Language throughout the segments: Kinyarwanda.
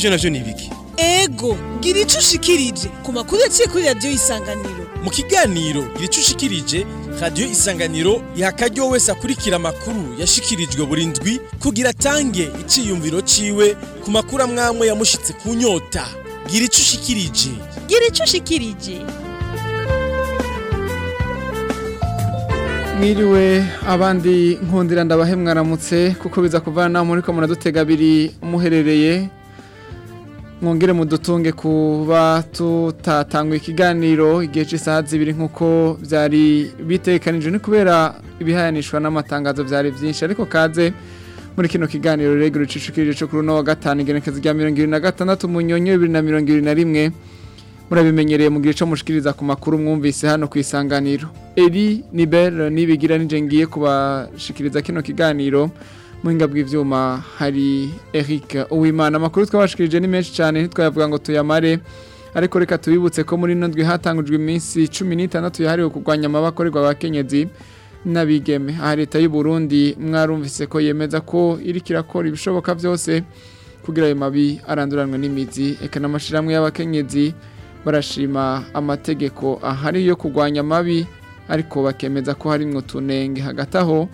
ivyo navyo ni biki ego gira ico ushikirije. Ku makuru yaciye kuri radiyo isanganiro. Mu kiganiro gira ico ushikirije radiyo isanganiro iha akaryo wese akurikira amakuru yashikirijwe buri ndwi kugira atange iciyumviro ciwe ku makuru amwamwe yamushitse ku nyota. Gira ico ushikirije. Gira ico ushikirije. Mwiriwe abandi nkundira ndabahe mwaramutse kuko biza kuvana muri ko muradutega abiri muherereye. Mwongere mudutunge kuba tutatangwa ikiganiro igihe cy'isaha zibiri nk'uko byari bitekanijwe. Ni kubera ibihayanishwa n'amatangazo byari byinshi. Ariko kaze muri kino kiganiro rero rucicikirije cyo kuri uno wa gatanu igenekezo rya mirongo irindwi na gatandatu mu nyonyo bibiri na mirongo irindwi na rimwe murabimenyereye mu gihe cyo mushikiriza ku makuru mwumvise hano ku isanganiro. Eri nibel nibigira nije ngiye kubashikiriza kino kiganiro. Muhinga bw'ivyuma hari Eric Uwimana. Amakuru twabashikirije ni menshi cyane ntitwayavuga ngo tuyamare. Ariko reka tubibutse ko muri ndwi hatangujwe iminsi 16 yahariwe kurwanya amabakorerwa abakenyezi n'abigeme. Aha leta y'u Burundi mwarumvise ko yemeza ko iri kirakora ibishoboka byose kugira ayo mabi aranduranwe n'imizi. Eka n'amashiramwe y'abakenyezi barashima amategeko ahari yo kurwanya amabi ariko bakemeza ko harimwo tunenge. Hagati aho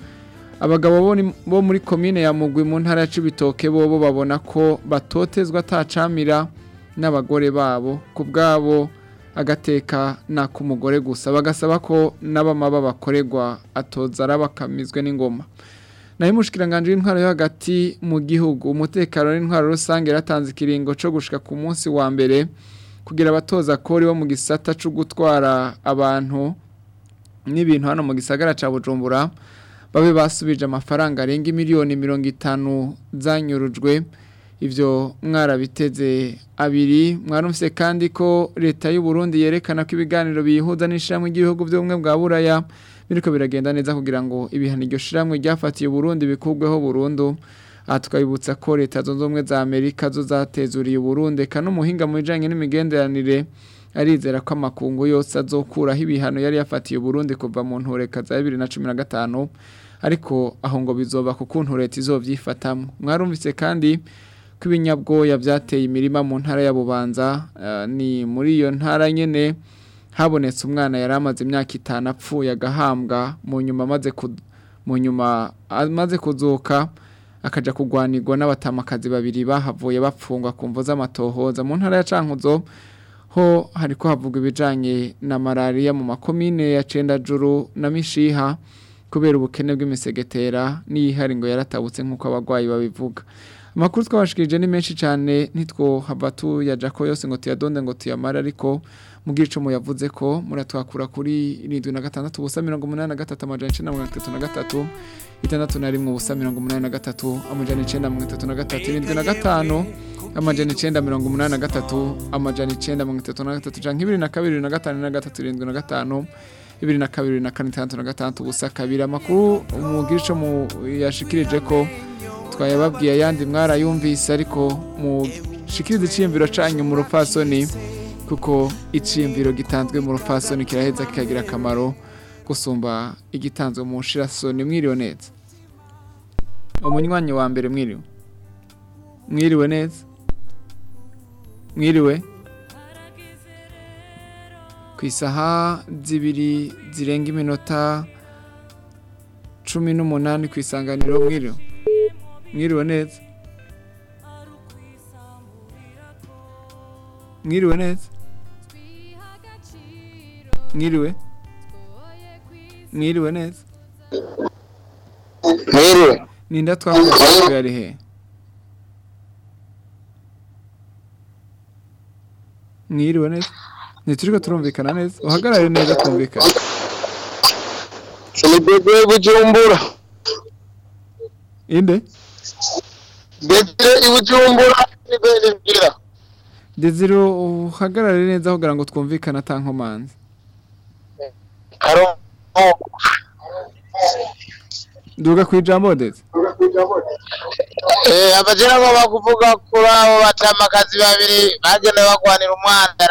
abagabo bo muri komine ya mugwi mu ntara ya Cibitoke bobo babona ko batotezwa atacamira n'abagore babo. Ku bwabo agateka na k'umugore gusa. Bagasaba ko n'abamaba bakorerwa atoza arabakamizwe n'ingoma. Naho umushikiranganje w'intwaro yo hagati mu gihugu umutekano n'intwaro rusange yaratanze ikiringo cyo gushika ku munsi wa mbere kugira abatoza kori bo mu gisata cyo gutwara abantu n'ibintu hano mu gisagara ca Bujumbura babe basubije amafaranga arenga miliyoni mirongo itanu zanyurujwe. Ivyo mwarabiteze abiri. Mwarumvise kandi ko leta y'u Burundi yerekana ko ibiganiro bihuza n'ishamwe ry'ibihugu by'ubumwe bwa Buraya biriko biragenda neza kugira ngo ibihano iryo shiramwe ryafatiye Burundi bikubweho burundu. Aha tukabibutsa ko leta zunze ubumwe za Amerika zo zatezuriye Burundi. Kandi umuhinga mu bijanye n'imigenderanire arizera ko amakungu yose azokuraho ibihano yari yafatiye Burundi kuva mu ntureka za 2015 ariko aho ngo bizoba kuko ntureta izovyifatamwe mwarumvise kandi ko ibinyabwoya byateye imirima mu ntara ya Bubanza uh, ni muri iyo ntara nyene habonetse umwana yari amaze imyaka itanu apfuye agahambwa mu nyuma amaze mu nyuma amaze kuzuka akaja kugwanirwa n'abatamakazi babiri bahavuye bapfungwa ku mvo z'amatohoza. Mu ntara ya Cankuzo ho hariko havugwa ibijanye na malaria mu makomine ya Cendajuru na Mishiha kubera ubukene bw'imisegetera n'iyihari ngo yaratabutse nk'uko abagwayi babivuga. Amakuru twabashikirije ni menshi cyane nitwo hava tuyaja ko yose ngo tuyadonde ngo tuyamara ariko ico muyavuze ko muratwakura kuri 76 ubusa 83 amajana 933 itandatu na rimwe ubusa 83 amajana 933 irindwi na gatanu. Amajana 983 amajana 933 canke 22 na gatanu na gatatu irindwi na gatanu ibiri na kabiri na kane itandatu na gatandatu ubusa kabiri. Amakuru mugira ico yashikirije ko twayababwiye ayandi mwarayumvise ariko mushikirize iciyumviro canyu mu rupfasoni kuko iciyumviro gitanzwe mu rupfasoni kiraheza kikagira akamaro gusumba igitanzwe mu nshirasoni. Mwiriwe neza. Umunywanyi wa mbere mwiriwe. Mwiriwe neza. Mwiriwe. Ku isaha zibiri zirenga iminota cumi n'umunani ku isanganiro mwiriwe. Mwiriwe neza. Mwiriwe neza. Mwiriwe. Mwiriwe neza. Mwiriwe. Ninda yari he mwiriwe neza. Ntituriko turumvikana neza. Uhagarare neza twumvikana ni bebe bujumbura. Inde? Bebe ibujumbura ni bebe bwira Desire uhagarare neza kugira ngo twumvikane atankomanzi karo duga ku ijambo eh abajera ngo bakuvuga kuri abo batamakazi babiri bagenewe bagwanira umwanda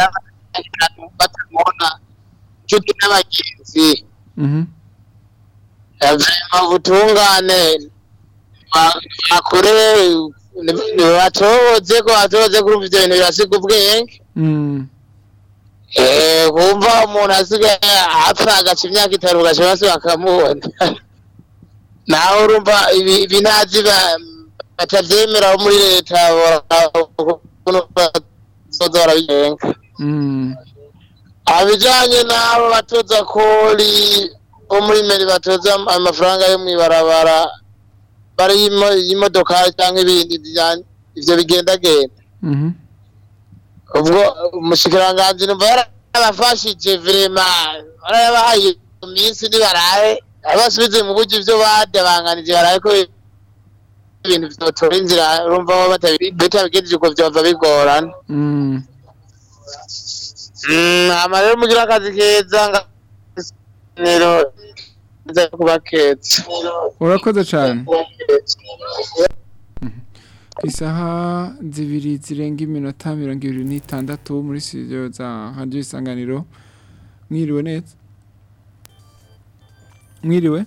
batamubona inshuti n'abagenzi. Mhm. Butungane bakore batoze ko batoze kurumva ivyo bintu birasiga ubwenge Mm. Eh, kumva umuntu asigaye apfa agaca imyaka itanu gaca basi bakamubona. Nawe urumva ibi ibi ntazi ba- batavyemera bo muri leta bazoza barabigenga Mm. abijanye n'abo batoza kori bo muri meri batoza am- amafaranga yo mw'ibarabara bari y'imodokari cyangwa ibindi ivyo bigendagenda Mhm. ubwo umushikiranganji numva yarabafashije vrema barayabahaye mu minsi nibarahe abasubize mu buryo ivyo badabanganije baraye ko ibintu vyotora inzira urumva batabi- batabigejeje uko vyova bigorana. Mm. Hama rero mugira akazi keza nga- nero nza kuba keza urakoze cyane ku isaha zibiri zirenga iminota mirongo ibiri n'itandatu muri studio za radiyo isanganiro. Mwiriwe neza. Mwiriwe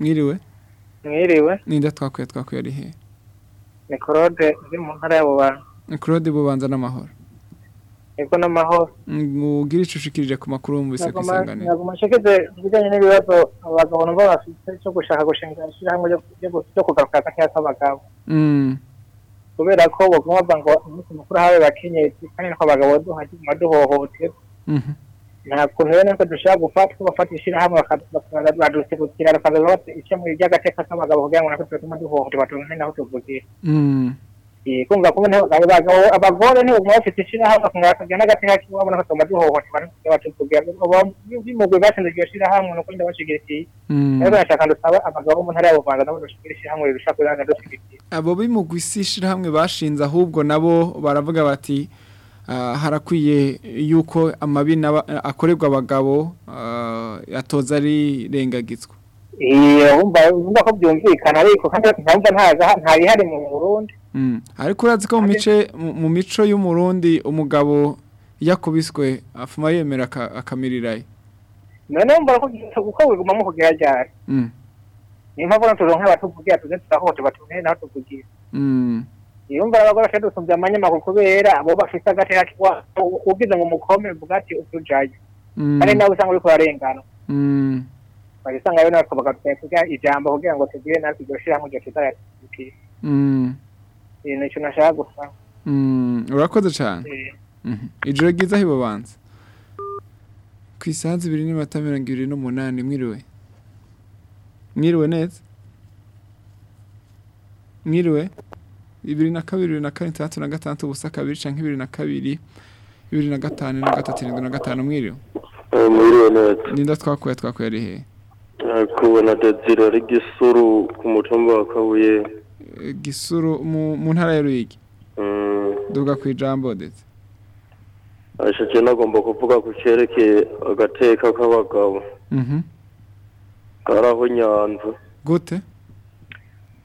mwiriwe mwiriwe ninda twakwiye twakwiye ari he? Ni claude uri mu ntara ya bubanza. Claude bubanza n'amahoro. Yego n'amahoro. Mubwire icyo ushikirije ku makuru wumvise ku isanganiro ntabwo mushikeze ibijyanye n'ibibazo abagabo numva bafite cyo gushaka gushinga ishyirahamwe ryo- kugaruka agakeya k'abagabo Mm, kubera ko baguma bavuga ngo umunsi mukuru hawe bakenyezi kandi niko abagabo duhaguma duhohoterwa nta kuntu rero dushobora gufata bafata ishyirahamwe badusigukira bakaza bafite icyo mu ry'agateka k'abagabo kugira ngo natwe tugatuma duhohoterwa tumenye naho tuvugira kumva kumwe abagabo abagore ntibaguma bafite ishyirahamwe bakagira n'agateka k'iwabo natwe tuguma duhohoterwa tuvugira bimugwe batsinze iryo shyirahamwe nuko nyine bashigikiye mm. rero nashaka ndusaba abagabo bo mu ntara ya bubanza nabo dushyigikira ishyirahamwe rirusha kuranga dushigikiye abo bimugwisi ishyirahamwe bashinze ahubwo nabo baravuga bati harakwiye yuko amabi n'aba- akorerwa abagabo ah, atoza ari rengagizwa wumva wumva ko byumvikana ariko kandi ntaza ntabihari mu Burundi. Mm. ariko urazi ko mu mu mu mico y'umurundi umugabo yakubiswe afuma yemera aka- akamirirayo none wumva ko uko wigumamo kugira ryari Mm, niyo mpamvu turonka abatuvugira tuze turahohoterwa tumenye naho tuvugira mm, yumva abagore dusumbya amanyamakuru kubera abo bafite agateka kiwa ugize ngo umukome uvuga ati utujayo. Mm, kandi nawe usanga uriko urarengana mm. bagisanga rero natwe bakavuga ijambo kugira ngo tugire natwe iryo shyirahamwe ryo tutayatukiye Mm, ni cyo nashaka gusaba. Mm, urakoze cyane Eh, Mhm. ijoro ryiza hibabanza ku isaha zibiri n'iminota mirongo ibiri n'umunani mwiriwe? Mwiriwe neza? Mwiriwe? Bibiri na kabiri bibiri na kane itandatu na gatandatu ubusa kabiri canke bibiri na kabiri bibiri na gatanu na gatatu irindwi na gatanu mwiriwe. Mwiriwe neza. Ninda twakuye twakuye ari he? Kubona dezira ari gisuru ku mutumba wa kabuye. Eh, gisuru mu ntara ya ruyigi. Duga ku ijambo ndetse ashake nagomba kuvuga ku cyerekeye agateka k'abagabo. Mhm. Karaho nyanza. Gute?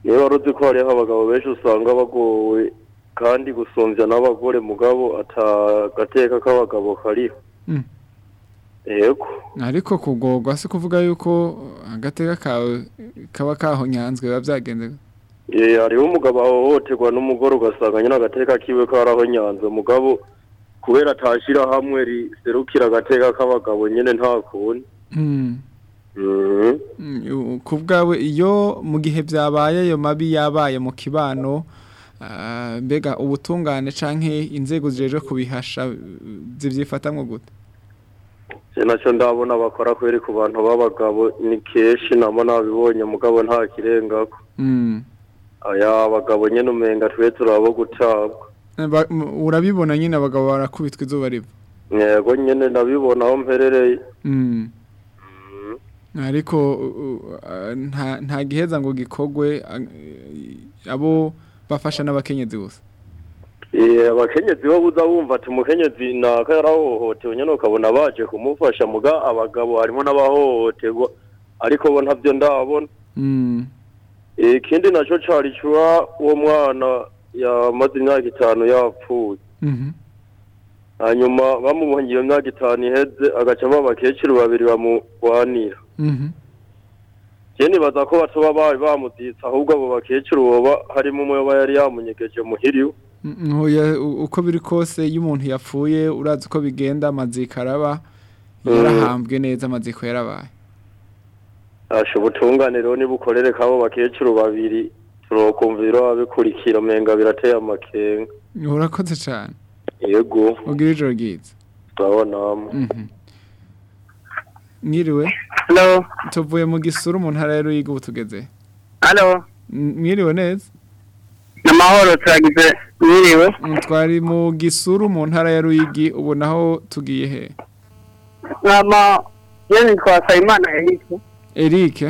Niba wari uzi ko hariho abagabo benshi usanga bagowe kandi gusumbya n'abagore mugabo atagateka k'abagabo kariho. Mm. yego. Ariko kugorwa si kuvuga yuko agateka kawe kaba kahonyanzwe biba byagenze hariho umugabo ahohoterwa n'umugore ugasanga nyine agateka kiwe karaho nyanza mugabo kubera atashira hamwe riserukira agateka k'abagabo nyine nta kundi ku bwawe iyo mu gihe byabaye ayo mabi yabaye mu kibano ah, mbega ubutungane canke inzego zijejwe kubihasha zivyifatamwo gute? Nacyo ndabona bakora kweri ku bantu b'abagabo ni kenshi namo nabibonye mugabo nta kirengako. Mm. aya abagabo nyene umenga twe turabo gutabwa m- urabibona nyine abagabo barakubitwa izuba riva? Yego nyene ndabibona aho mperereye. Mm. Ariko nta giheza ngo gikogwe abo bafasha n'abakenyezi gusa Eh, abakenyezi bo buza bumva ati umukenyezi naka yarahohotewe nyene ukabona baje kumufasha. Muga abagabo harimo n'abahohoterwa ariko bo ntavyo ndabona. Mm. Eh, ikindi naco cari cuba uwo mwana yamaze imyaka itanu yapfuye. Mhm. hanyuma bamubonye iyo myaka itanu iheze agaca aba abakecuru babiri bamugwanira Mhm. je nibaza ko batoba bari bamuzitse ahubwo abo bakecuru boba harimo umwe aba yari yamunyegeje muhiriwe Mm, uko biri kose iyo umuntu yapfuye urazi uko bigenda amaziko araba yarahambwe neza amaziko yarabaye. Asha ubutunganiro nibukorere kabo bakecuru babiri turokumvira babikurikira menga birateye amakenga. Urakoze cyane yego. Ugira ijoro ryiza. Turabona Mhm. Mwiriwe Hello. tuvuye mu gisuru mu ntara ya Ruyigi ubu tugeze mwiriwe neza Namahoro turagize mwiriwe. Mm, twari mu gisuru mu ntara ya Ruyigi ubu naho tugiye he yeni twasaba Imana Eric. Eric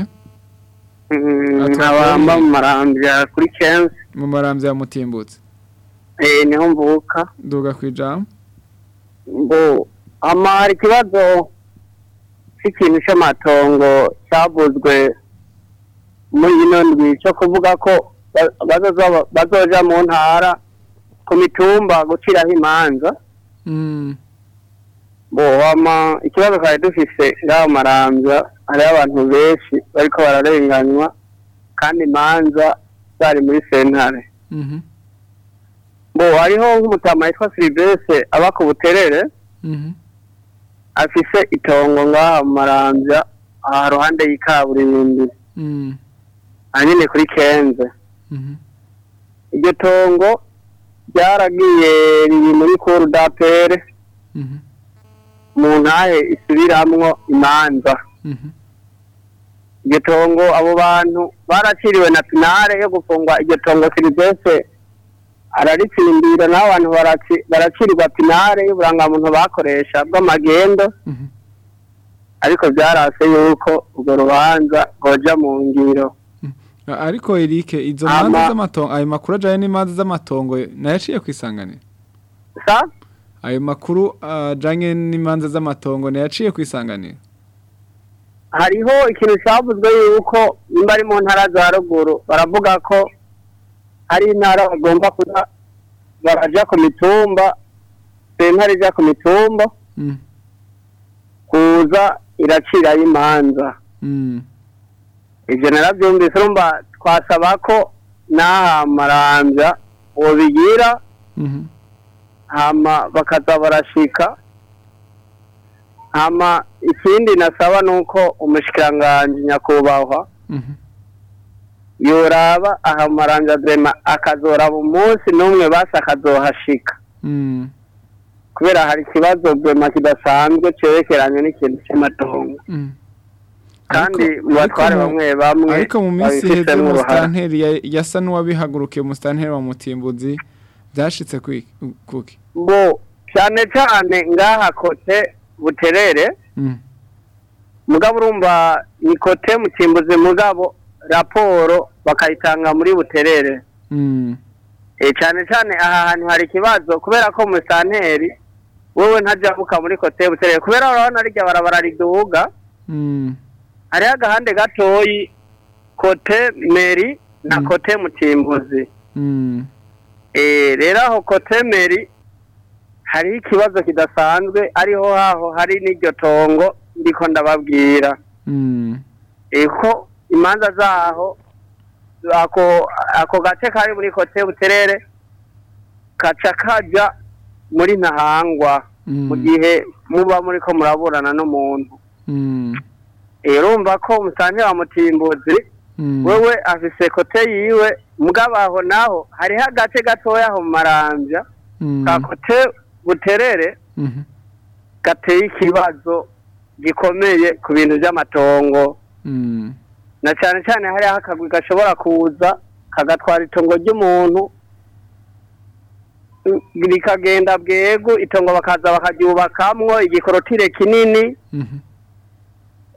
Mm, Atwaye. Nkabamba mu marambya kuri Kenzi. mu maramvya ya Mutimbutse Eh ni ho mvuka. duga kwijambo Ngo ama hari ikibazo cy'ikintu cy'amatongo cyavuzwe muri ino ndwi. Cyo kuvuga ko bazoja mu ntara ku mitumba guciraho imanza. Mm, bo ama ikibazo twari dufise ngaho marambya hariho abantu benshi bariko bararenganywa kandi imanza zari muri sentare. Mhm, bo hariho nk'umutama yitwa silivese aba ku buterere. Mhm, afise itongo ngaha marambya aha ruhande y'ikaburimbi. Mm, ahanini kuri kenze. Mhm, iryo tongo ryaragiye riri muri kuru dapere mhm, mu ntahe isubiramwo imanza. Mhm, iryo tongo abo bantu baraciriwe na finale yo gufungwa. Iryo tongo silivese araritsindira n'abo bantu baraci- baracirirwa finale y'uburangamuntu bakoresha bw'amagendo. Mhm. ariko byarase yuko urwo rubanza rwoja mu ngiro. A- ariko Eric izo manza z'amatongo ayo makuru ajaye n'imanza z'amatongo nayaciye kwisanganira sa? Ayo makuru ajanye n'imanza z'amatongo nayaciye kwisanganira hariho ikintu cyavuzwe yuko nimba ari mu ntara za ruguru baravuga ko hari intara bagomba kuza baraja ku mitumba sentare ija ku mitumba Mm, kuza iracirayo imanza. Mm, ivyo naravyumvise urumva twasaba ko n'aha marambya bobigira mhm, hama bakaza barashika. Hama ikindi nasaba nuko umushikiranganji nyakubahwa mhm, yoraba aha marambya vrema akazoraba umunsi n'umwe basi akazohashika. Mm, kubera hari ikibazo vrema kidasanzwe cerekeranye n'ikintu c'amatongo. Mm. kandi mu batware bamwe bamwe ariko mu minsi iheze umusitanteri ya- yasa n'uwabihagurukiye umusitanteri wa mutimbuzi byashitse kwiki- kuki? Bo cyane cyane ngaha kote buterere Mm, mugabo urumva ni kote mutimbuzi mugabo raporo bakayitanga muri buterere. Mm, e, cyane cyane aha hantu hari ikibazo kubera ko musanteri wowe ntajabuka muri kote buterere kubera urabona rirya barabara riduga mm, hariho agahande gatoyi kote meri na Mm. kote mutimbuzi. Mm, Eh, rero aho kote meri hariho ikibazo kidasanzwe ariho haho hari n'iryo tongo ndiko ndababwira. Mm, Eh, imanza zaho ako ako gace kari muri kote buterere kaca kaja muri ntahangwa mm, mu gihe muba muri ko muraburana n'umuntu. Mm, Eh, urumva ko umusange wa mutimbuzi mm, wewe afise kote yiwe mugabo aho naho hariho agace gatoya mu marambya ka kote buterere mhm, gateye ikibazo gikomeye ku bintu by'amatongo. Na cyane cyane hariho akagwi gashobora kuza kagatwara itongo ry'umuntu rikagenda bwegu itongo bakaza bakaryubakamwo igikorotire kinini mhm,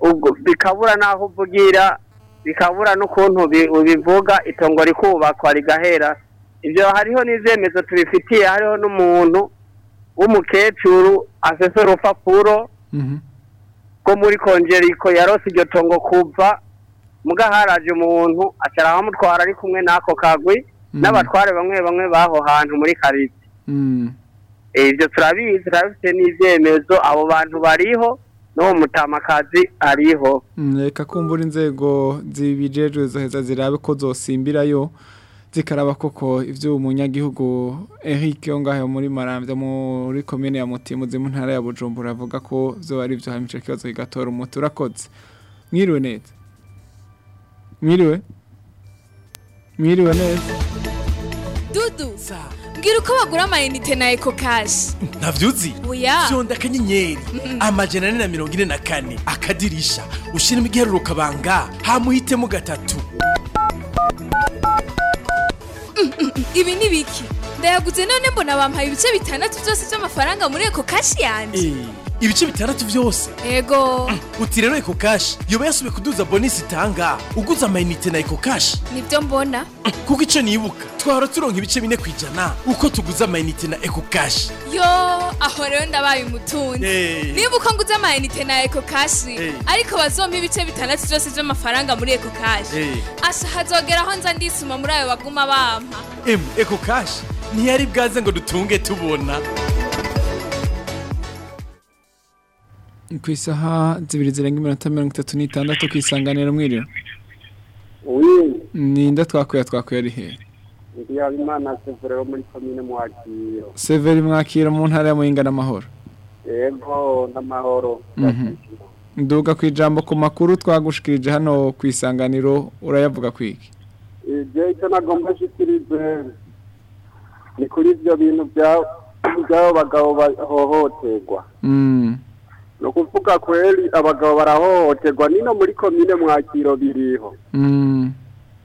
ubwo bikabura n'aho uvugira bikabura n'ukuntu bi- ubivuga itongo rikubakwa rigahera. Ibyo hariho n'ivyemezo tubifitiye hariho n'umuntu w'umukecuru afise urupapuro mhm, rwo muri kongeriko yarose iryo tongo kuva muga haraje umuntu acara ahamutwara ari kumwe n'ako kagwi Mm. n'abatware bamwe bamwe b'aho hantu muri karite mm, ibyo turabizi turabifite n'ivyemezo abo bantu bariho n'uwo mutamakazi ariho. Mm, reka kumbura inzego zibijejwe zoheza zirabe ko zosimbirayo zikaraba koko ivyo umunyagihugu Eric yo ngaho muri Maramvya muri commune ya Mutimuzi mu ntara ya Bujumbura avuga ko vyo ari vyo hamice kibazo kigatora umuti urakoze. Mwiriwe neza. Mwiriwe mwiriwe neza dudu mbwira uko bagura amayinite na eko kashi ntavyuzi oya. Cyo akanyenyeri. Amajana ane na mirongo ine na kane. Akadirisha. Ushiremo igiharuro kabanga. Hamuhitemo gatatu. Ibi ni biki? Ndayaguze none mbona bampaye ibice bitandatu byose by'amafaranga muri eko kashi yanjye. Eh, ibice bitandatu vyose ego uti rero eko kashi yoba yasubiye kuduza bonisi itanga uguze amayinite na eko kashi ni byo mbona. Kuko ico nibuka twahora turonka ibice bine kwijana uko tuguze amayinite na eko kashi yo aho rero ndabaye umutunzi. Niba uko nguze amayinite na eko kashi ariko bazompa ibice bitandatu byose by'amafaranga muri eko kashi asha hazogera aho nza ndisuma muri ayo baguma bampa. Emu eko kashi ntiyari bwaze ngo dutunge tubona. Ku isaha zibiri zirenga iminota mirongo itatu n'itandatu ku isanganiro mwiriwe wi ninde twakuye twakuye ari hehe ndi habimana severe wo muri komine mwakiro. Severi mwakira mu ntara ya Muyinga n'amahoro. Yego n'amahoro. Mhm. nduga ku ijambo ku makuru twagushikirije hano ku isanganiro urayavuga kwiki ibyo icyo nagomba nshikirize ni kuri ibyo bintu bya- by'abo bagabo bahohoterwa Mm. Ni ukuvuga kweri abagabo barahohoterwa nino muri komine mwakiro biriho Mm.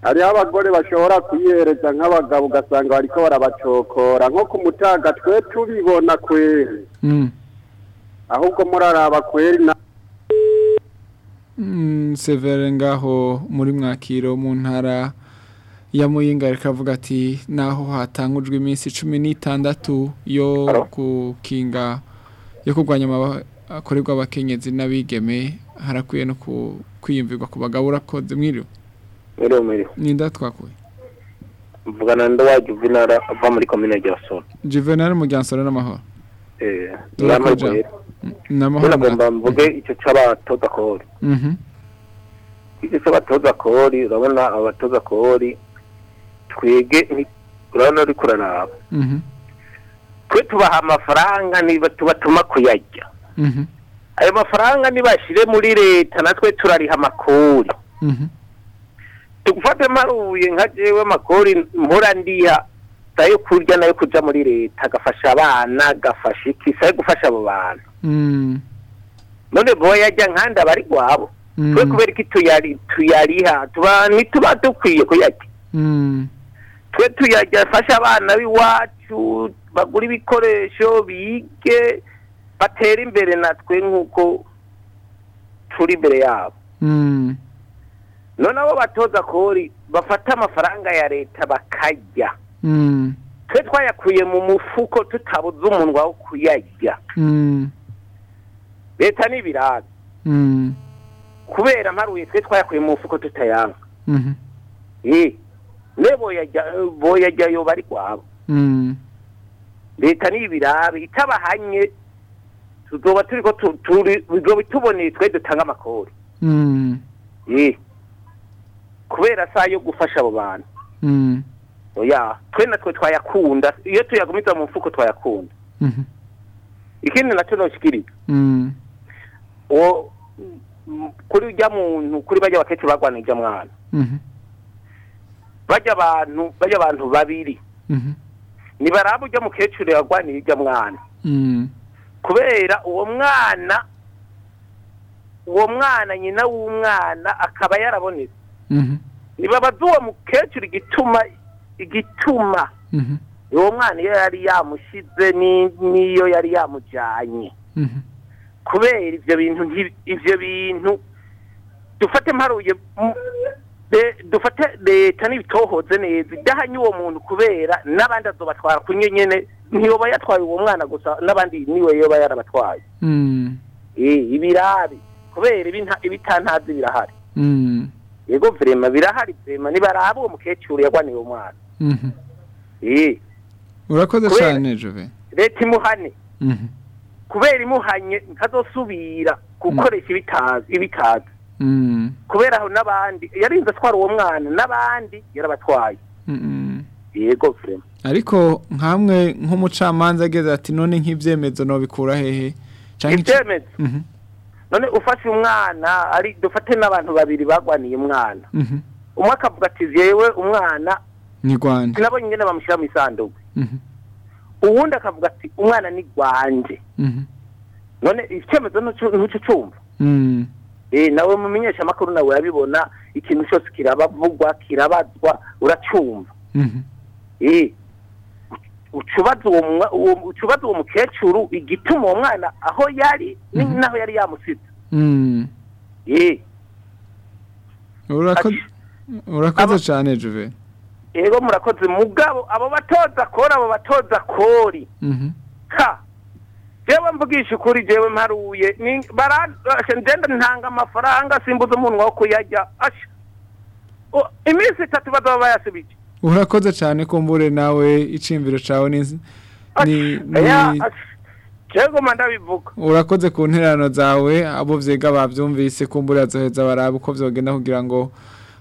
hariho abagore bashobora kuyihereza nk'abagabo ugasanga bariko barabacokora nko ku mutaga twe tubibona kweri Mm. ahubwo muraraba kweri na Mm, Severe ngaho muri mwakiro mu ntara ya Muyinga rikavuga ati naho hatangujwe iminsi cumi n'itandatu yo gukinga yo kurwanya akorerwa abakenyezi n'abigeme harakwiye no kwiyumvirwa ku bagabo urakoze mwiriwe Mwiriwe mwiriwe. ninda twakuye Mvugana ndo wa Juvenal ava muri komine ya Soro. Juvenal Mujyansoro n'amahoro Eh, n'amahoro. n'amahoro mvuge icyo c'abatoza kori. Mhm. Icyo c'abatoza kori, urabona abatoza kori twege urabona uri kuraraba. Mhm. Twe tubaha amafaranga niba tubatuma kuyarya. Mhm. Ayo mafaranga nibashire muri leta natwe turariha amakori. Mhm. tugufate maruye nka jewe amakori mpora ndiha sayo kurya na yo kuja muri leta agafasha abana agafasha iki sayo gufasha abo bantu Mm. none boyarya nkandi abari gwabo Mm. twe kubera iki tuyari tuyariha tuba ntituba dukwiye kuyarya Mm. twe tuyarya afasha abana b'iwacu bagura ibikoresho bige batera imbere natwe nk'uko turi imbere yabo Mm. none abo batoza kori bafata amafaranga ya leta bakarya Mm. twe twayakuye mu mufuko tutabuze umunwa wo kuyarya Mm. leta n'ibiraga Mm. kubera mparuye twe twayakuye mu mufuko tutayanga ne boyajya boyajyayo bari kwabo leta n'ibirabe itabahanye tuzoba turi bizoba tuboneye twe dutanga eh kubera saa yo gufasha abo bantu twe natwe twayakunda iyo tuyagumiza mu mufuko twayakunda ikindi na cyo mm, kuri ujya muntu kuri bajya bakecuru barwana ijya mwana bajya abantu bajya abantu babiri nibaraba ujya mukecuru yarwaniye ijya mwana. Kubera uwo mwana uwo mwana nyina w'umwana akaba yarabonetse Mhm. nibabaza uwo mukecuru igituma igituma Mhm. uwo mwana iyo yari yamushize ni- n'iyo yari yamujyanye Mhm. kubera ibyo bintu ibyo bintu dufate mparuye dufate leta n'ibitohoze neza idahanye uwo muntu kubera n'abandi azobatwara kunye nyene ntiyoba yatwaye uwo mwana gusa n'abandi ni we yoba yarabatwaye Mm. eh ibirabi kubera ibitantazi birahari Mm. yego vrema birahari vrema nibaraba uwo mukecuru yagwaniye uwo mwana Mhm. eh urakoze cyane jove leta imuhane kubera imuhanye ntazosubira gukoresha ibitazi. Kubera aho n'abandi yarinze atwara uwo mwana n'abandi yarabatwaye. Yego vrema ariko nkamwe nk'umucamanza ageze ati none nk'ibyemezo nobikura hehe? Ibyemezo? Mhm, none ufashe umwana ari dufate n'abantu babiri bagwaniye umwana. Mhm. umwe akavuga ati yewe umwana ni rwanda sinabonye ingene bamushyira mu isanduku. Mhm, uwundi akavuga ati umwana ni rwanje mhm. none icyemezo ntuco cumva Mm, nawe mumenyesha amakuru nawe urabibona ikintu cyose kirabavugwa kirabazwa uracumva. Mhm. Eh, ucubaza uwo mukecuru igituma uwo mwana aho yari Mhm. naho yari yamusize Mm. Eh, urakoze cyane juve. Ego murakoze mugabo abo batoza kori abo batoza kori. Mhm, ka jewe mvugisha ukuri jewe mparuye ngenda ntanga amafaranga simbuza umunwa wo O, iminsi itatu bazaba bayasubije urakoze cyane kumbure nawe iciyumviro cawe ni ni- Ya, ni- asha, jewe goma ndabivuga urakoze ku nterano zawe abo vyiga bavyumvise kumbure azoheza baraba uko vyogenda kugira ngo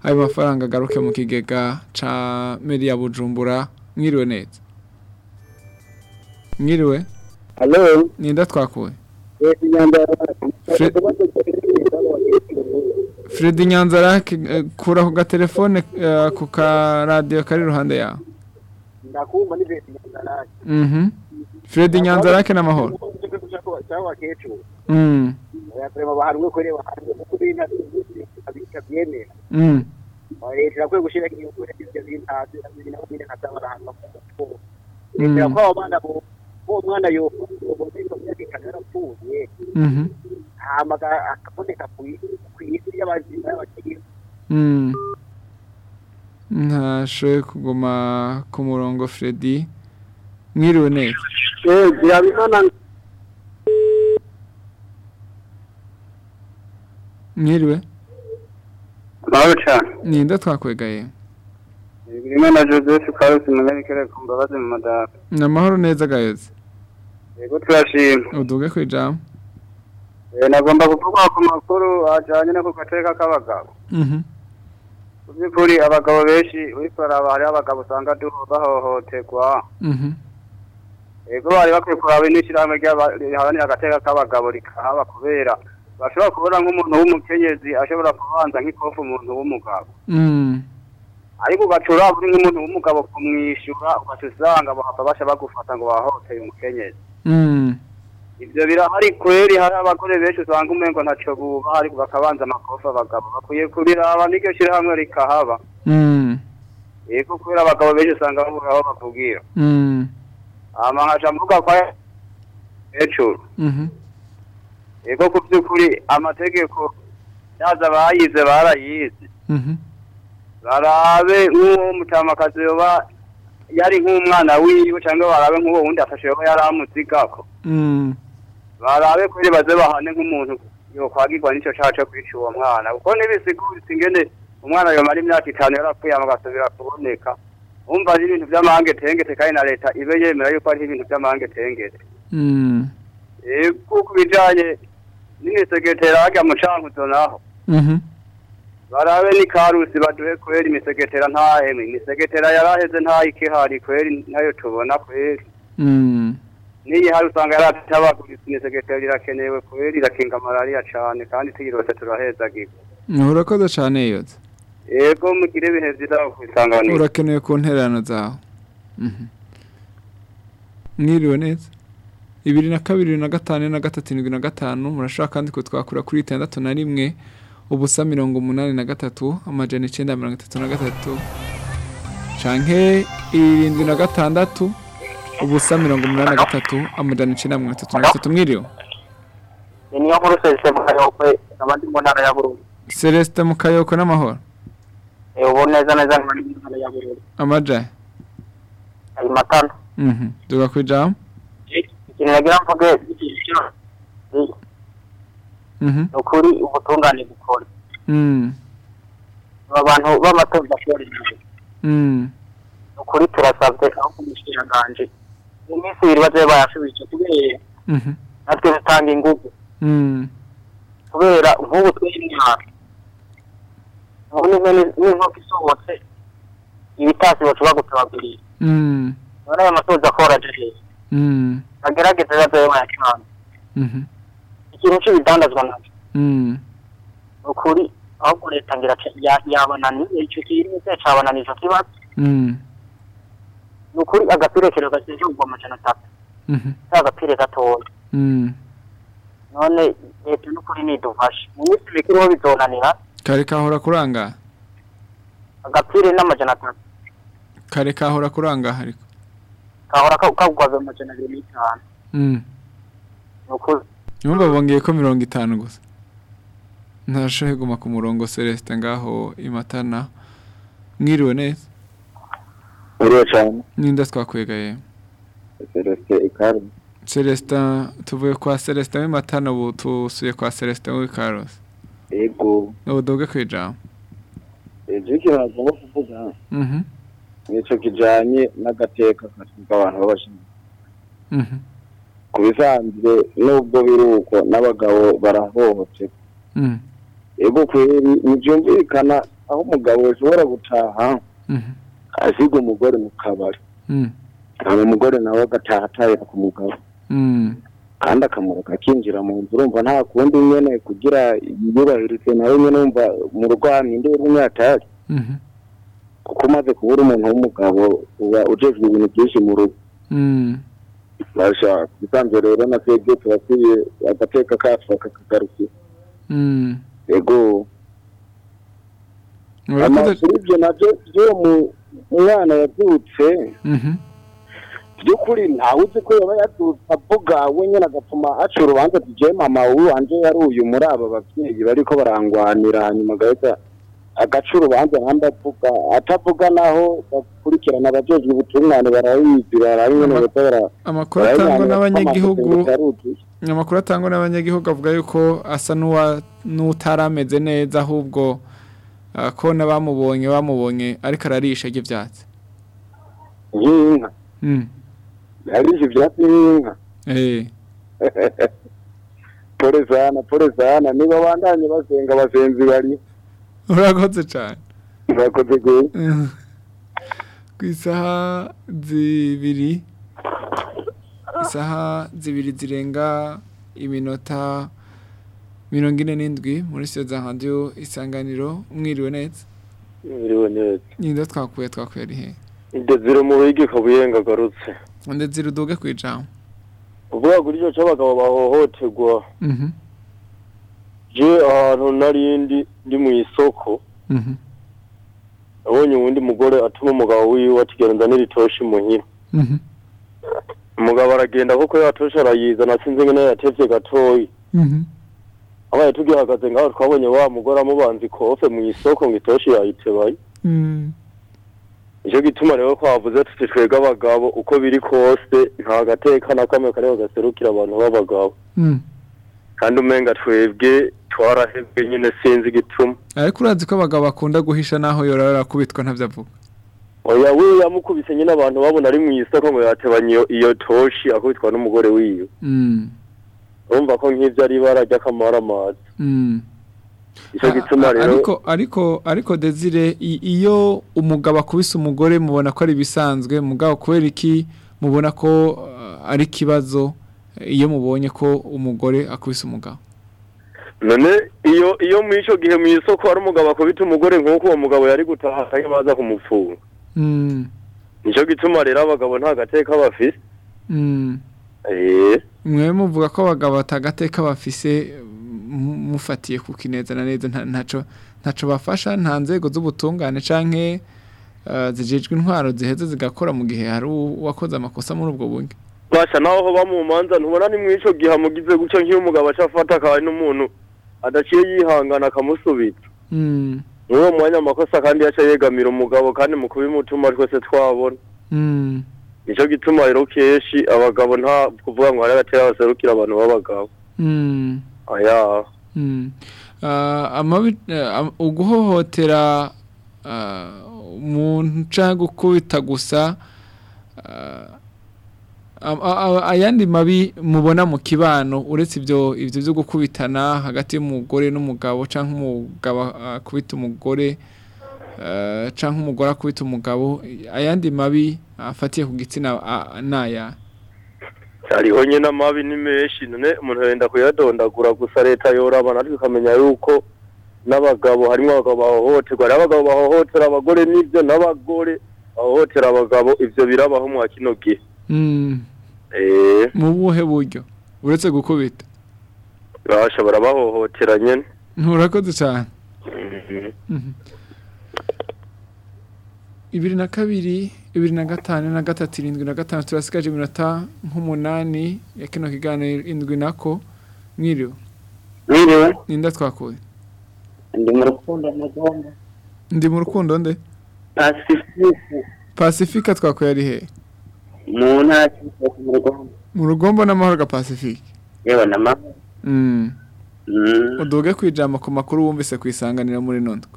ayo mafaranga agaruke mu kigega ca meri ya bujumbura mwiriwe neza mwiriwe Twakuwe Yes, nyandara. Fred- Nyanzarake kura ku gatelefone ku ka radio kari iruhande yawe Ndakumva ni vesi nyandara. mhm Fredi Nyanzarake n'amahoro Sawa kecu. mm Ya prema baharwe kwere baharwe kuri na abika byemera. mm Leta kwe gushira na. Mm. Leta kwa abana bo bo mwana yo bo biko byakikana yarapfuye. mhm Hama akaboneka ku isi y'abazima y'abakiri. Mm. ntashoboye kuguma ku murongo Fredi mwiriwe neza Eh, mwiriwe cyane. ninda twakwegaye Rimwe na Joseph Carlos Munyabikere ku mbabazi mu madaka. ni amahoro neza gaheze Yego turashima. uduge ku ijambo Eh, nagomba kuvuga ku makuru ajanye no ku gateka k'abagabo. mhm Mu by'ukuri abagabo benshi uriko araba hariho abagabo usanga bahohoterwa. mhm Yego bari bakwiye kuraba n'ishyirahamwe riharanira agateka k'abagabo rikahaba kubera bashobora kubona nk'umuntu w'umukenyezi ashobora kubanza nk'ikofu umuntu w'umugabo. Ariko ugacura uri nk'umuntu w'umugabo kumwishyura ugaca usanga bahava basha bagufata ngo bahohoteye umukenyezi. Mm ibyo birahari kweri hari abagore benshi usanga umengo ntaco bubaha ariko bakabanza amakofi abagabo. Bakwiye kubiraba n'iryo shyirahamwe rikahaba. Yego kubera abagabo benshi usanga babura aho bavugira. Nkaca mvuga kwa hejuru mhm. Yego ku by'ukuri amategeko yaza bayize barayize mhm. Barabe nk'uwo mutamakazi yoba yari nk'umwana wiwe cyangwa barabe nk'uwo wundi afashe yoba yari amuzigako mm. Barabe kuri baze bahane nk'umuntu yokwagirwa n'icyo caha co kwica uwo mwana. Kuko ntibisiguritse ingene umwana yomara imyaka itanu yarapfuye agasubira kuboneka. Umva ari ibintu vy'amangetengete kandi na leta ibe yemera yuko ari ibintu vy'amangetengete mm. Kuko bijanye n'imisegetera harya mu cankuzo naho. Mhm barabe ni karusi baduhe kweri imisegetera ntahemwe imisegetera yaraheze ntayikihari kweri ntayo tubona kweri. Mm. N'iyi hari usanga yaratabaguritse imisegetera irakenewe kweri irakinga malariya cane kandi tuyirose turahezagirwa urakoze cyane yoze yego mugire ibihe vyiza kwisanganira urakenewe ku ntererano zawe. Mhm. mwiriwe neza? Ibiri na kabiri na gatanu na gatatu na gatanu murashobora kandi kutwakura kuri itandatu na rimwe. Ubusa mirongo umunani na gatatu amajana icenda mirongo itatu na gatatu. Canke irindwi na gatandatu ubusa mirongo umunani na gatatu amajana icenda mirongo itatu na gatatu. Mwiriwe? Niyo nkuru sese mukayokwe abandi mu ntara ya Burundi celestin mukayoko n'amahoro? Ubu neza neza nkandi mu ntara ya Burundi amaja? Ayo matana. Mhm. Duga kwijambo ikintu nagira mvuge mhm ni ukuri ubutungane bukora. Mm. Aba bantu b'amatora bakora mm. Ni ukuri turasabye aho kumushyiranganje mu minsi ibiri baze bayasubije kubera mhm. natwe bitanga ingufu Mm. kubera nk'ubu tw'imyaka n'inkoko isohotse ibitasi bashobora gutabagurira Mm. none aya masoza akora aje Mm. agerageze bazoye bayacana. Mhm. Ikintu c'ibidandazwa navyo Mm. ni ukuri ahubwo leta ngira yabananiye ico kintu ico kibazo Mm. ni ukuri agapira kiro gasije kugwa amajana atatu Mhm. ka agapira gatoya Mm. none leta n'ukuri nidufashe mu minsi mikuru ho bizonanira Kare kahora kuranga. agapira n'amajana atatu Kare kahora kuranga ariko. kahora ka- kagwaza amajana abiri n'itanu ni ukuri Nyumva bongeye ko mirongo itanu gusa. Ntashoboye guma ku murongo Celestin ngaho imatana. Mwiriwe neza. uriwe cyane Ninda twakwegaye. celestin tuvuye kwa Celestin w'imatana ubu tusuye kwa Celestin w'ikaros. ego Ubudoge kwijambo. ejo ikintu agomba kuvuga Mhm. nico kijanye n'agateka katwika abantu b'abashinzwe Mhm. Ku bisanzwe nubwo biri uko n'abagabo barahohoterwa Mhm. ego kweri ntibyumvikana aho umugabo ashobora gutaha Mhm. asiga umugore mu kabari Mhm. hama umugore nawe agataha atahira ku mugabo Mhm. kandi akamureka akinjira mu nzu urumva nta kundi nyene kugira yubahirize nawe nyene umva mu hamwe uri umwatari Mhm. kuko umaze kubura umuntu w'umugabo uba ujejwe ibintu byinshi mu rugo. Bashaka bisanzwe rero na twebwe turasiye agateka kacu bakakagarukira Mhm. ego Urakoze. amakuru ibyo na byo by'uwo mu- mwana yavutse Mhm. by'ukuri ntawe uzi ko yaba yadutse avuga we nyine agatuma aca urubanza tugiye mama wanje yari uyu muri aba babyeyi bariko barangwanira hanyuma agahita agaca urubanza kandi avuga. Atavuga naho bakurikirana abajejwe ubutungane barabizi barabi nyene Ama- bata bara Amakuru atangwa n'abanyagihugu amakuru atangwa n'abanyagihugu avuga yuko asa n'uwa n'utarameze neza ahubwo ah, ko n'abamubonye bamubonye ariko ararisha ibyatsi. Nk'inka Mm. yarishe ivyatsi nk'inka Eh. pole sana niba bandanye basenga abasenzi bari. Urakoze cyane urakoze ku isaha zibiri isaha zibiri zirenga iminota mirongo ine n'indwi muri siyo za radiyo isanganiro mwiriwe neza Mwiriwe neza. nyine twakuye twakuye ari he Desire mu bigi kabuyenga garutse. ndetse ruduge ku ijambo kuri cyo cy'abagabo bahohoterwa. Je ahantu narindi ndi mu isoko. Mhm. Abonye uwundi mugore atuma umugabo wiwe atigera nzanira itoshi muhira. Mhm. Umugabo aragenda koko yatoshe arayizana sinzi ngene yatevye gatoyi. Mhm. Abaye tugihagaze ngaho twabonye wa mugore amubanza ikofe mu isoko ngo itoshi yayitebaye. Mm. Ico gituma rero kwavuze tuti twebwe abagabo uko biri kose nta gateka na kamwe kariho gaserukira abantu b'abagabo. Mm. kandi umenga twebwe twarahebwe nyine sinzi igituma. Ariko urazi ko abagabo bakunda guhisha naho yorora arakubitwa ntabyo avuga oya we yamukubise nyine abantu babona ari mu isoko ngo yatebanye iyo, toshi akubitwa n'umugore wiwe. Mm. urumva ko nk'ibyo ari ibara ry'akamaramazi Mm. ico A- gituma a- rero ariko ariko ariko Desire i- iyo umugabo akubise umugore mubona ko ari bisanzwe mugabo kubera iki? Mubona ko uh, ari kibazo iyo mubonye ko umugore akubise umugabo. None iyo iyo muri ico gihe mu isoko hari umugabo akubita umugore nk'uko uwo mugabo yari gutaha baza kumupfunga Mm. nico gituma rero abagabo nta gateka bafise Mm. eh mwe muvuga ko abagabo batagateka bafise mu- mufatiye ku kineza na neza nta- ntaco ntaco bafasha nta nzego z'ubutungane canke uh, zijejwe intwaro ziheze zigakora mu gihe hari uwakoze amakosa muri ubwo buryo basha naho hoba mu manza ntubona ni ico gihe amugize gutyo nk'iyo umugabo aca afata akaba ari n'umuntu adaciye yihangana akamusubiza Mm. n'uwo mwanya amakosa kandi yaca yegamira umugabo kandi mu kubimutuma twese twabona Mm. nico gituma rero kenshi abagabo nta kuvuga ngo hari agatera baserukira abantu b'abagabo Mm. aya. Uh, uh, uguhohotera uh, umuntu gukubita gusa uh, a- a- a- ayandi mabi mubona mu kibano uretse ibyo ibyo byo gukubitana hagati y'umugore n'umugabo cyangwa umugabo akubita umugore eh, cyangwa umugore akubita umugabo ayandi mabi afatiye ku gitsina naya. Hariho nyine amabi ni menshi none umuntu yenda kuyadondagura gusa leta yorabana ariko ikamenya yuko n'abagabo harimo abagabo bahohoterwa hariho abagabo bahohotera abagore n'ibyo n'abagore bahohotera abagabo ibyo birabaho mwa kino gihe. Mm, mu buhe buryo. Uretse gukubita. Bashobora bahohotera nyine nturakoze cyane Mhm. ibiri na kabiri ibiri na gatanu na gatatu irindwi na gatanu turasigaje iminota nk'umunani ya kino kiganiro indwi nako mwiriwe. Mwiriwe. Ninda twakuye ndi mu rukundo ndi mu rukundo nde? Pasifika twakuye ari he? Mu ntara mu rugombo mu rugombo n'amahoro ga pasifike yewe na mama mm. Mm. uduge kwijama ku makuru wumvise ku isanganiro muri nondwe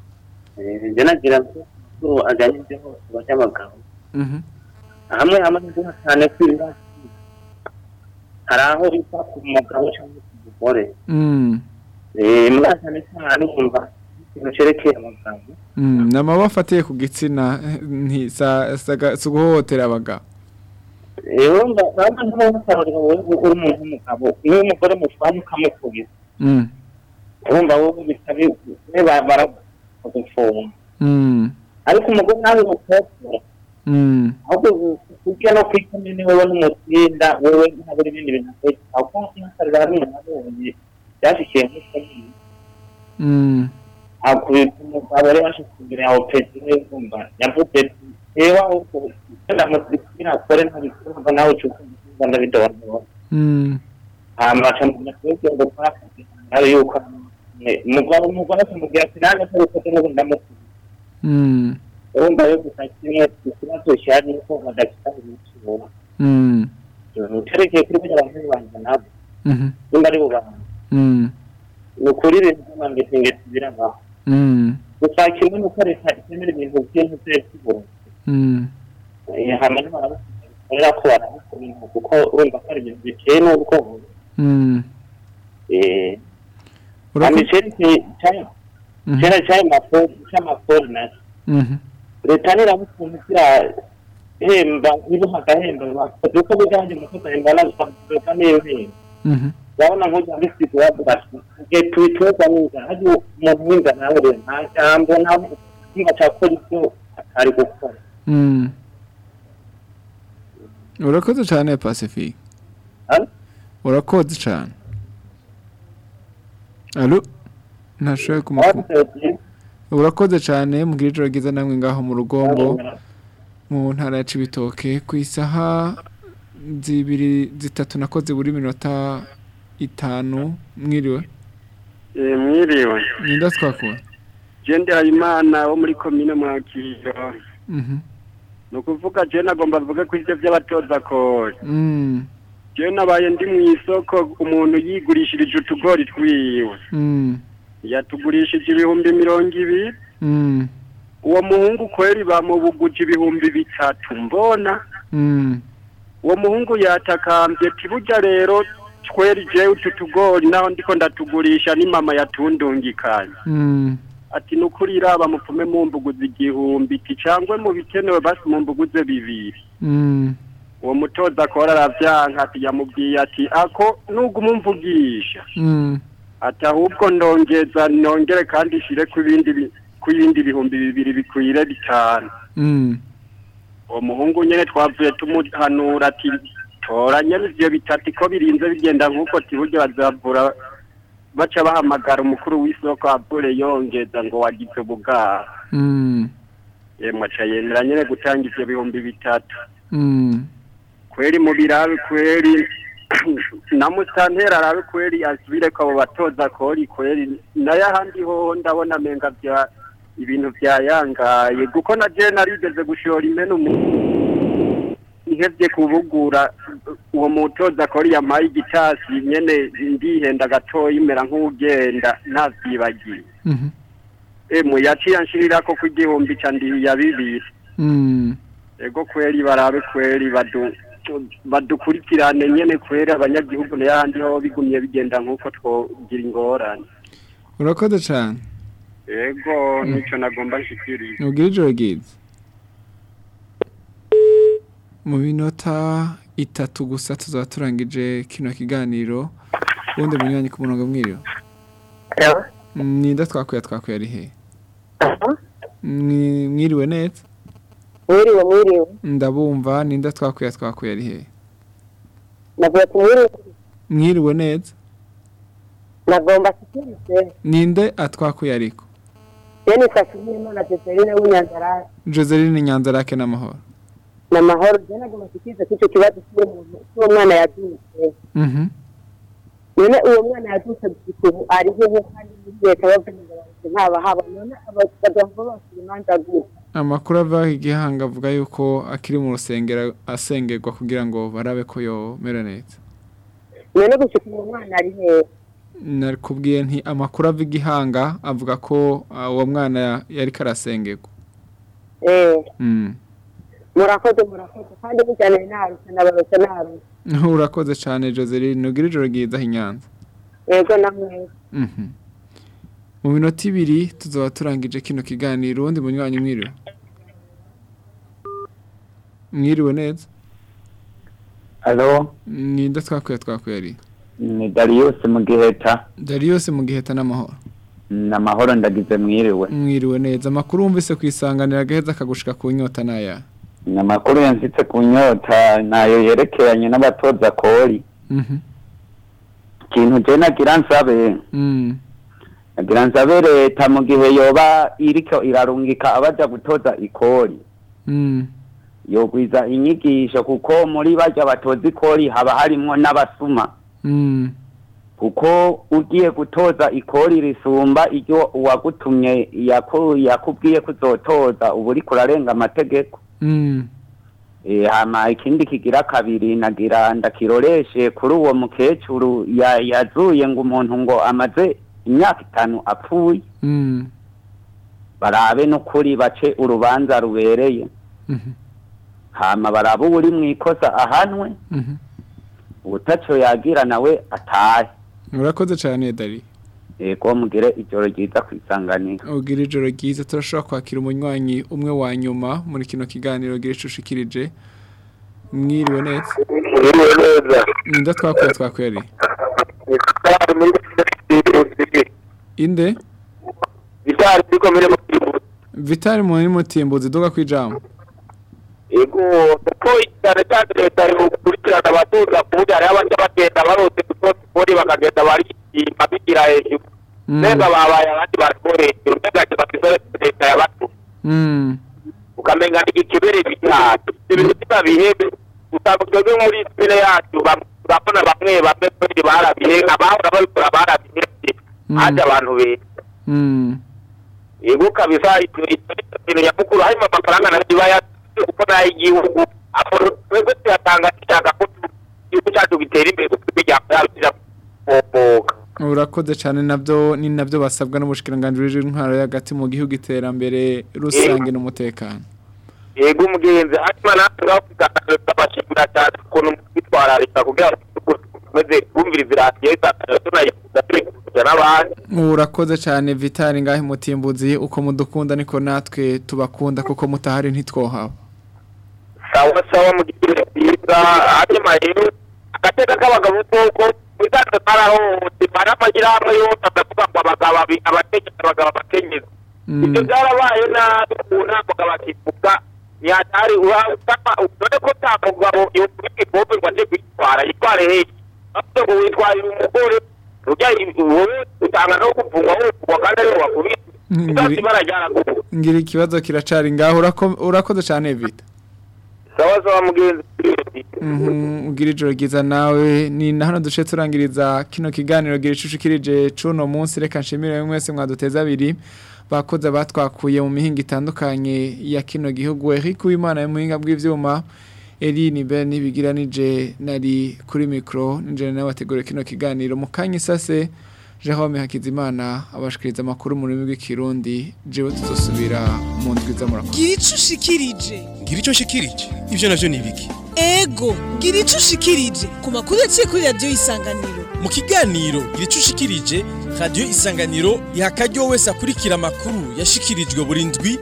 Eh, njye nagira ngo n'ibyo hose abanyamagabo Mhm. hamwe hamwe cyane kwiba hari aho bita ku mugabo cyangwa ku mugore Mm. Eh, muri cyane kumva ikintu cyerekeye amagambo Mm. namaba afatiye ku gitsina eh, si uguhohotera abagabo urumva urabona nk'umusaruro wowe uri umuntu w'umugabo niba umugore mufana ukamukubita urumva wowe bitabi baragufunga ariko umugore nawe Mm. ahubwo kurya no kwikome ni wowe n'umutsinda wowe ntabura ibindi bintu akoze ahubwo nk'umusaruro hari umuntu abonye byashikiye Mm. akubita umugabo rero ashyize imbere yawe petero yumva yavuze ati reba ahubwo ndamusigira akore ntabikora nawe ucuka umusinga ndabidondora Mm. hama baca mu nyakubahwa ngo twakaze nawe yuko umugabo umugore akamubwira ati nanjye ko ukoze n'ubu ndamukubita Mm. urumva rero gusa kimwe ikibazo cyari yuko badafite ibiciro Mm. uterekeye kuri burya abantu b'ibanga nabo Mm. hama barabakorera ko barabikora kuko urumva ko ari ibintu biteye n'ubwoba Mm. eh Urako- hama icyerekeye cyane Mhm. cyane cyane maforo cy'amaforo na cyo Mhm. leta nirabukuntu kirahemba nibuha agahemba uko biganje umukozi ahemba nazuka n'ibihemba Mhm. urabona nk'ujya ati igihe tubitoza n'inzara hajya umuntu w'inzara nawe nta jambo nta kimwe cyakora ibyo atari gukora. Urakoze cyane pacifique. Urakoze cyane alo ntashoboye kumakuru urakoze cyane mugira ijoro ryiza namwe ngaho mu rugombo. Mu ntara ya cibitoke. Ku isaha zibiri zitatu nakoze buri minota itanu. Mwiriwe? Mwiriwe. Ninda twakura jende habimana wo muri komine mwakiro Mhm. Ni ukuvuga je nagomba mvuge ko ivyo vy'abatoza kore Mm. je nabaye ndi mw'isoko umuntu yigurishirije utugori twiwe. Mm. yatugurishije ibihumbi mirongo ibiri. Mm. uwo muhungu kweri bamubuguje ibihumbi bitatu mbona? Uwo muhungu yatakambye ati burya rero tweri jewe utu tugori naho ndiko ndatugurisha ni mama yatundungikanye. Ati nukuri raba mupfume mumbuguza igihumbi iti cangwe mu bikenewe basi mumbuguze bibiri Mm. uwo mutoza akora aravyanka ati yamubwiye ati ako nuguma umvugisha Mm. ati ahubwo ndongeza nongere kandi shire ku bindi bi- ku bindi bihumbi bibiri bikwire bitanu Mm. uwo muhungu nyene twavuye tumuhanura ati tora nyene ivyo bitatu ko birinze bigenda nk'uko tiburyo bazavura baca bahamagara umukuru w'isoko abure yongeza ngo wagize ubugara Mm. yemwe aca yemera nyene gutanga ivyo bihumbi bitatu Mm. kweri mu birabe kweri na musantera arabe kweri asubire ko abo batoza kori kweri na yo ahandi hoho ndabona menga vya ibintu vyayangaye kuko na je narigeze gushora impene umu- ihevye kubugura uwo mutoza kori yamaye igitasi nyene ndihenda gatoya imera nk'ugenda ntavyibagiye Mhm. emwe yaciye anshirirako ku igihumbi ca ndiya bibiri. Mm. ego kweri barabe kweri badu badukurikirane nyene kwera abanyagihugu n'ahandi ho bigumye bigenda nk'uko twogira ingorane. Urakoze cyane yego nico nagomba nshikiriye ubwira ijoro ryiza mu minota itatu gusa tuzaba turangije kino kiganiro ubundi munyuranye ku murongo mwiriwe. Ninda twakuye twakuye ari he? Mwi- mwiriwe neza mwiriwe mwiriwe. Ndabumva ninda twakuye twakuye ari he? Mwiriwe neza nagomba kukirise ninde atwakuye ariko? Deni kashimira imana joseline w'inyanzarake Joseline Nyanzarake n'amahoro. Ni amahoro deni nagomba kukirise ko icyo kibazo cy'uwo mwana yadutse. Mhm. None uwo mwana yadutse gusa ubu ari hehe kandi muri leta bavuga ngo ntaba haba. None abagabo bose imanza gutya amakuru ava igihanga avuga yuko akiri mu rusengero asengerwa kugira ngo barabe ko yomera neza. None gusa uwo mwana ari hehe nakubwiye nti amakuru ava igihanga avuga ko ah, uwo mwana yari karasengerwa eh. Mm. Murakoze murakoze. Kandi mujyane naruse nabarose naruse urakoze cyane Joseline. Ugira ijoro ryiza i Nyanza yego namwe Mhm. mu minota ibiri tuzaba turangije kino kiganiro. Ubundi munywanyi mwiriwe. Mwiriwe neza? Alo, ninde twakuye twakuye ari? Ni Darius mu giheta. Darius mu giheta n'amahoro. Namahoro ndagize mwiriwe. mwiriwe neza. Amakuru wumvise ku isanganira agaheza akagushika ku nyota n'aya. Namakuru yansitse ku nyota na yo yerekeranye n'abatoza kori. Mhm. Ikintu je nagira nsabe, Mm. nagira nsabe leta mu gihe yoba iriko irarungika abaja gutoza ikori. Mm. Yogwiza inyigisho kuko muri baja batoza ikori haba harimwo n'abasuma. Mm. kuko ugiye gutoza ikori risumba iryo uwagutumye yaku- yakubwiye kuzotoza uba uriko urarenga amategeko Mm. Eh, hama ikindi kigira kabiri nagira ndakiroreshe kuri uwo mukecuru ya- yazuye ngo umuntu ngo amaze imyaka itanu apfuye Mm. barabe n'ukuri bace urubanza rubereye hama barabe uri mu ikosa ahanwe ubutaco yagira nawe atahe urakoze cyane Dari yego mugire ijoro ryiza kwisanganira ugira ijoro ryiza turashobora kwakira umunywanyi umwe wa nyuma muri kino kiganiro gira ushikirije mwiriwe neza. Mwiriwe neza. Ninde twakuye ari? Inde? Bitari biko muri Vitali muri mutimbuzi duga kwijambo ego kuko cyane cyane leta ikurikirana abatoza ku buryo hariho abajya bagenda barose gutoza ikori bakagenda barishima bigira hejuru neza babaye abandi bariko hejuru neza bafise leta yabato Mm. ukamenga ni ikibere bitatu ibintu bitabihebe usanga muri sipire yacu urabona bamwe bamwe muri barabihenga bahora babikora barabihebye haje abantu Mm. yego kabisa icyo ikintu nyamukuru harimo amafaranga na yo iba yatse kuko n'ay'igihugu twebwe tuyatanga dushaka ko igihugu cyacu gitera imbere kuko imiryango yacu ija kubomoka urakoze cyane na byo ni na byo basabwa n'ubushikiranganje bw'intwaro y'agati mu gihugu iterambere rusange n'umutekano. Yego umugenzi hanyuma natwe kuganira twabashimira cyane ukuntu twitwararika kugira ngo dukomeze kumviriza iradiyo itangazo tunayifuza turi kuvuga n'abandi. Urakoze cyane vitali ngahe mutimbuzi uko mudukunda niko natwe tubakunda kuko mutahari ntitwohaba. Sawa sawa mu giciro cyiza. Hanyuma rero agateka k'abagabo koko wisanze karahohotse hari amashyirahamwe yose adavuga ngo abagabo abakenyezi abagabo abakenyezi ibyo byarabaye nabi ubu ntabwo bakivuga ntiyatari none ko nta mugabo yokubita ikombe ngo aje kwitwara yitware hehe avuze ngo witwarira umugore ujya wowe utanga no kuvungwa wuvugwa kandi ari we wakubise ibara ryaraguye ngira ikibazo kiracari ngaho urako- urakoze cyane vita sawa sawa mugenzi ugira ijoro ryiza nawe. Ni na hano duce turangiriza kino kiganiro gira icucikirije cuno munsi. Reka nshimire mwese mwaduteza abiri. Bakoze batwakuye mu mihinga itandukanye ya kino gihugu. Eric Uwimana mu muhinga bw'ivyuma. Eline Ben bigiranije nari kuri micro ninjye nawe wategura kino kiganiro. Mu kanya isase Jerome Hakizimana abashikiriza amakuru mu rurimi rw'ikirundi. Jewe tuzosubira mu ndwi z'amurakoze gira ico ushikirije. Ngira icyo nshikirije ibyo navyo ni ibiki? Ego gira ico ushikirije. Ku makuru yaciye kuri radiyo isanganiro. Mu kiganiro gira ico ushikirije radiyo isanganiro iha akaryo wese akurikira amakuru yashikirijwe buri ndwi